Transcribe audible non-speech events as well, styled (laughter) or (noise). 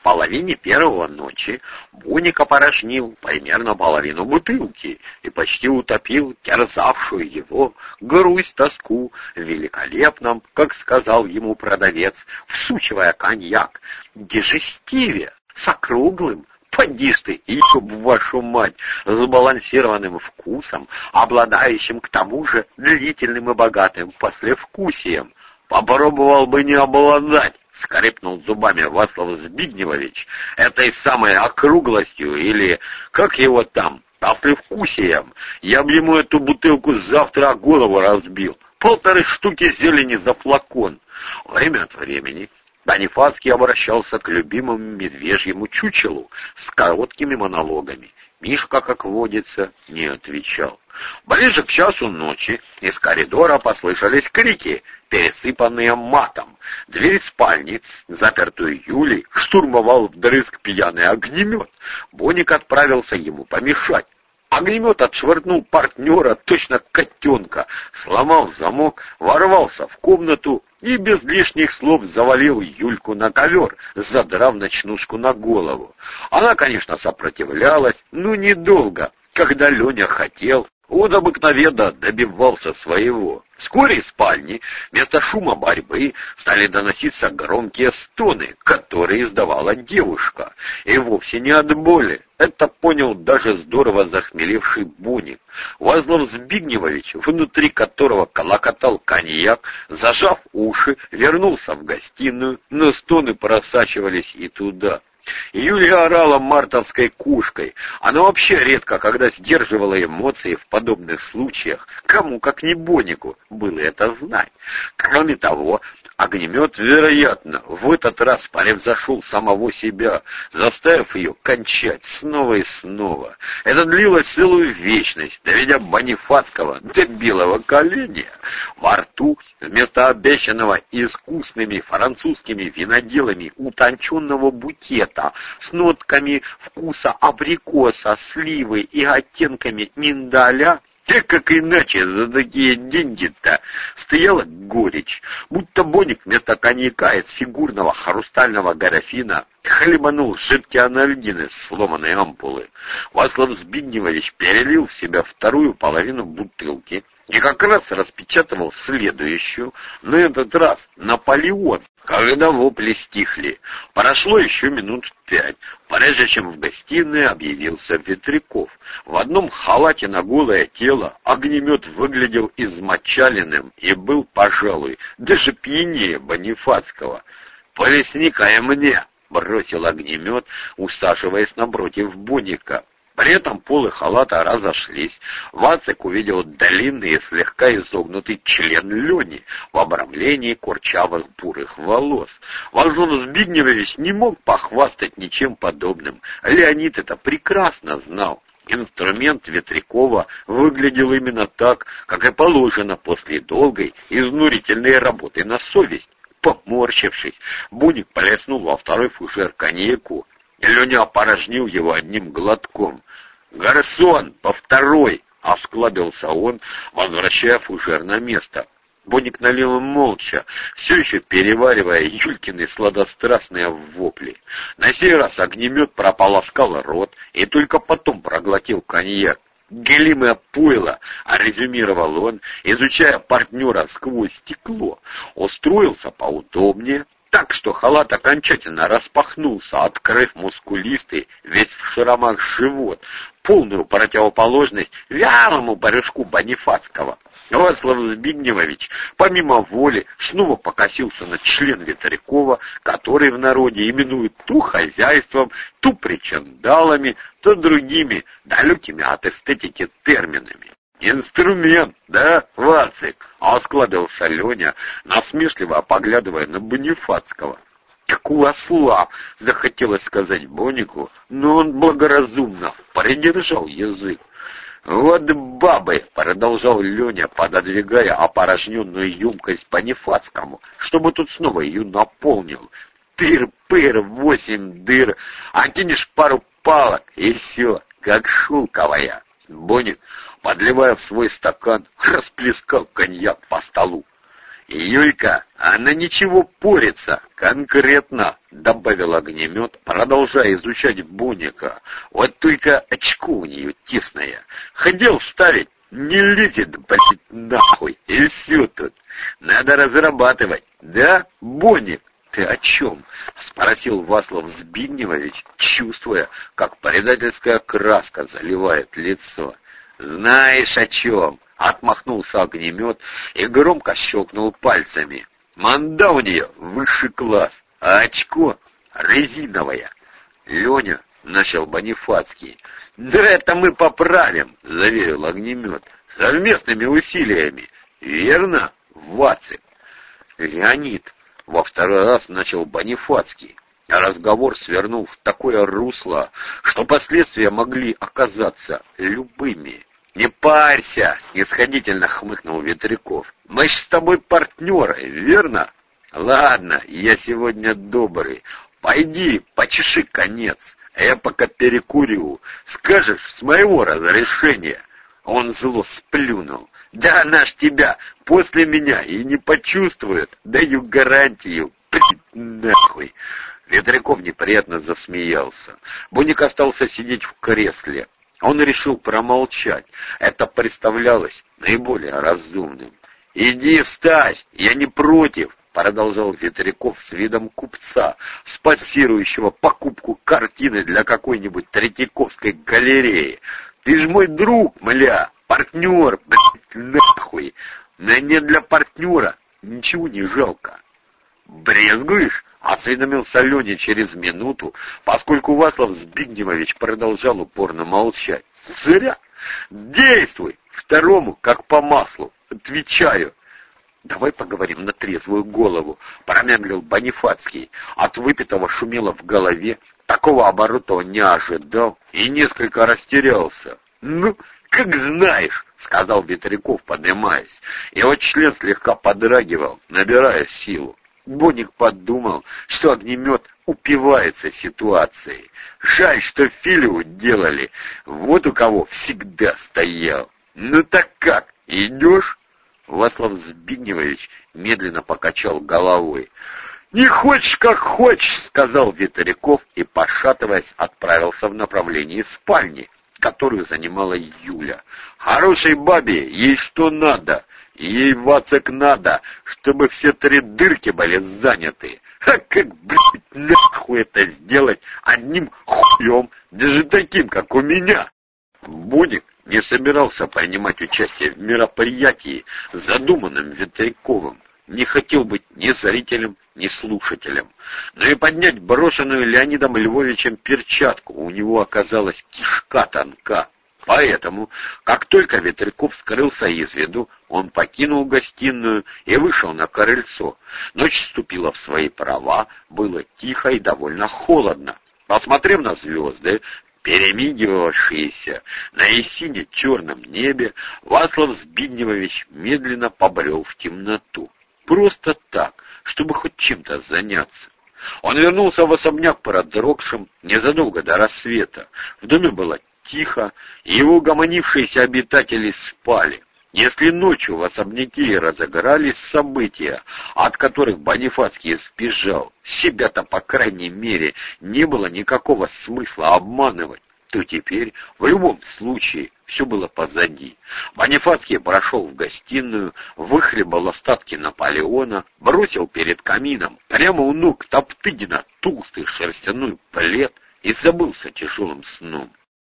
К половине первого ночи Буник опорожнил примерно половину бутылки и почти утопил терзавшую его грусть тоску в великолепном, как сказал ему продавец, всучивая коньяк, дежестиве с округлым, Поди ты, ёб вашу мать, сбалансированным вкусом, обладающим к тому же длительным и богатым послевкусием. Попробовал бы не обладать, скрипнул зубами Васлав Збигневович, этой самой округлостью или, как его там, послевкусием. Я бы ему эту бутылку завтра о голову разбил. Полторы штуки зелени за флакон. Время от времени Бонифацкий обращался к любимому медвежьему чучелу с короткими монологами. Мишка, как водится, не отвечал. Ближе к часу ночи из коридора послышались крики, пересыпанные матом. Дверь спальни, запертую Юлей, штурмовал вдрызг пьяный огнемет. Боник отправился ему помешать. Огнемет отшвырнул партнера, точно котенка, сломал замок, ворвался в комнату и без лишних слов завалил Юльку на ковер, задрав ночнушку на голову. Она, конечно, сопротивлялась, но недолго. Когда Леня хотел, он обыкновенно добивался своего. Вскоре из спальни вместо шума борьбы стали доноситься громкие стоны, которые издавала девушка, и вовсе не от боли. Это понял даже здорово захмелевший Буник. Вазлов Збигневович, внутри которого колокотал коньяк, зажав уши, вернулся в гостиную, но стоны просачивались и туда. Юлия орала мартовской кушкой. Она вообще редко, когда сдерживала эмоции в подобных случаях, кому, как не Бонику, было это знать. Кроме того, огнемет, вероятно, в этот раз превзошел самого себя, заставив ее кончать снова и снова. Это длилось целую вечность, доведя Бонифацкого до белого коленя. Во рту вместо обещанного искусными французскими виноделами утонченного букета цвета, с нотками вкуса абрикоса, сливы и оттенками миндаля, так как иначе за такие деньги-то? Стояла горечь, будто Боник вместо коньяка из фигурного хрустального графина хлебанул жидкие анальгины с сломанной ампулы. Васлав Збигневович перелил в себя вторую половину бутылки и как раз распечатывал следующую, на этот раз Наполеон, когда вопли стихли, прошло еще минут пять, прежде чем в гостиной объявился Ветряков. В одном халате на голое тело огнемет выглядел измочаленным и был, пожалуй, даже пьянее Бонифацкого. «Полесни-ка мне!» — бросил огнемет, усаживаясь напротив Боника. При этом полы халата разошлись. Вацик увидел длинный и слегка изогнутый член Лени в обрамлении курчавых бурых волос. Волжон Збигневич не мог похвастать ничем подобным. Леонид это прекрасно знал. Инструмент Ветрякова выглядел именно так, как и положено после долгой, изнурительной работы на совесть. Поморщившись, Буник полеснул во второй фужер коньяку. Леня опорожнил его одним глотком. «Гарсон, по второй!» — осклабился он, возвращая фужер на место. Боник налил им молча, все еще переваривая Юлькины сладострастные вопли. На сей раз огнемет прополоскал рот и только потом проглотил коньяк. «Гелимое пойло», — резюмировал он, изучая партнера сквозь стекло. Устроился поудобнее, так, что халат окончательно распахнулся, открыв мускулистый, весь в шрамах живот, полную противоположность вялому барышку Бонифацкого. Васлав Збигневович, помимо воли, снова покосился на член Ветрякова, который в народе именуют ту хозяйством, ту причандалами, то другими, далекими от эстетики терминами. «Инструмент, да, Вацик?» — осклабился Леня, насмешливо поглядывая на Бонифацкого. «Как у осла!» — захотелось сказать Бонику, но он благоразумно придержал язык. «Вот бабы!» — продолжал Леня, пододвигая опорожненную емкость Бонифацкому, чтобы тут снова ее наполнил. «Пыр-пыр, восемь дыр, а кинешь пару палок, и все, как шелковая!» Боник подливая в свой стакан, (laughs) расплескал коньяк по столу. «Юлька, она ничего порится, конкретно», — добавил огнемет, продолжая изучать Буника. «Вот только очко у нее тесное. Хотел ставить, не лезет, блядь, нахуй, и все тут. Надо разрабатывать, да, Боник?» «Ты о чем?» — спросил Васлов Збигневович, чувствуя, как предательская краска заливает лицо. «Знаешь о чем?» — отмахнулся огнемет и громко щелкнул пальцами. «Манда у нее высший класс, а очко резиновое». «Леня», — начал Бонифацкий. «Да это мы поправим», — заверил огнемет, — «совместными усилиями». «Верно, Вацик?» «Леонид», во второй раз начал Бонифацкий, разговор свернул в такое русло, что последствия могли оказаться любыми. «Не парься!» — снисходительно хмыкнул Ветряков. «Мы с тобой партнеры, верно?» «Ладно, я сегодня добрый. Пойди, почеши конец, а я пока перекурю. Скажешь, с моего разрешения». Он зло сплюнул. Да она ж тебя после меня и не почувствует. Даю гарантию. нахуй. Ветряков неприятно засмеялся. Буник остался сидеть в кресле. Он решил промолчать. Это представлялось наиболее разумным. «Иди встать, я не против», — продолжал Ветряков с видом купца, спонсирующего покупку картины для какой-нибудь Третьяковской галереи. «Ты ж мой друг, мля!» Партнер, блядь, нахуй. Мне для партнера ничего не жалко. Брезгуешь? Осведомился Леня через минуту, поскольку Васлав Збигневович продолжал упорно молчать. Зря. Действуй. Второму, как по маслу. Отвечаю. «Давай поговорим на трезвую голову», — промямлил Бонифацкий. От выпитого шумело в голове, такого оборота он не ожидал и несколько растерялся. «Ну, «Как знаешь», — сказал Ветряков, поднимаясь. Его член слегка подрагивал, набирая силу. Боник подумал, что огнемет упивается ситуацией. Жаль, что Филиу делали. Вот у кого всегда стоял. «Ну так как, идешь?» Васлав Збигневович медленно покачал головой. «Не хочешь, как хочешь», — сказал Ветряков и, пошатываясь, отправился в направлении спальни которую занимала Юля. Хорошей бабе ей что надо, ей вацак надо, чтобы все три дырки были заняты. А как, блядь, нахуй это сделать одним хуем, даже таким, как у меня? Буник не собирался принимать участие в мероприятии, задуманном Ветряковым не хотел быть ни зрителем, ни слушателем. Но и поднять брошенную Леонидом Львовичем перчатку у него оказалась кишка тонка. Поэтому, как только Ветряков скрылся из виду, он покинул гостиную и вышел на крыльцо. Ночь вступила в свои права, было тихо и довольно холодно. Посмотрев на звезды, перемигивавшиеся на сине черном небе, Васлав Збигневович медленно побрел в темноту. Просто так, чтобы хоть чем-то заняться. Он вернулся в особняк продрогшим незадолго до рассвета. В доме было тихо, и его гомонившиеся обитатели спали. Если ночью в особняке разыгрались события, от которых Бонифацкий сбежал, себя-то, по крайней мере, не было никакого смысла обманывать то теперь в любом случае все было позади. Бонифацкий прошел в гостиную, выхлебал остатки Наполеона, бросил перед камином прямо у ног Топтыгина толстый шерстяной плед и забылся тяжелым сном.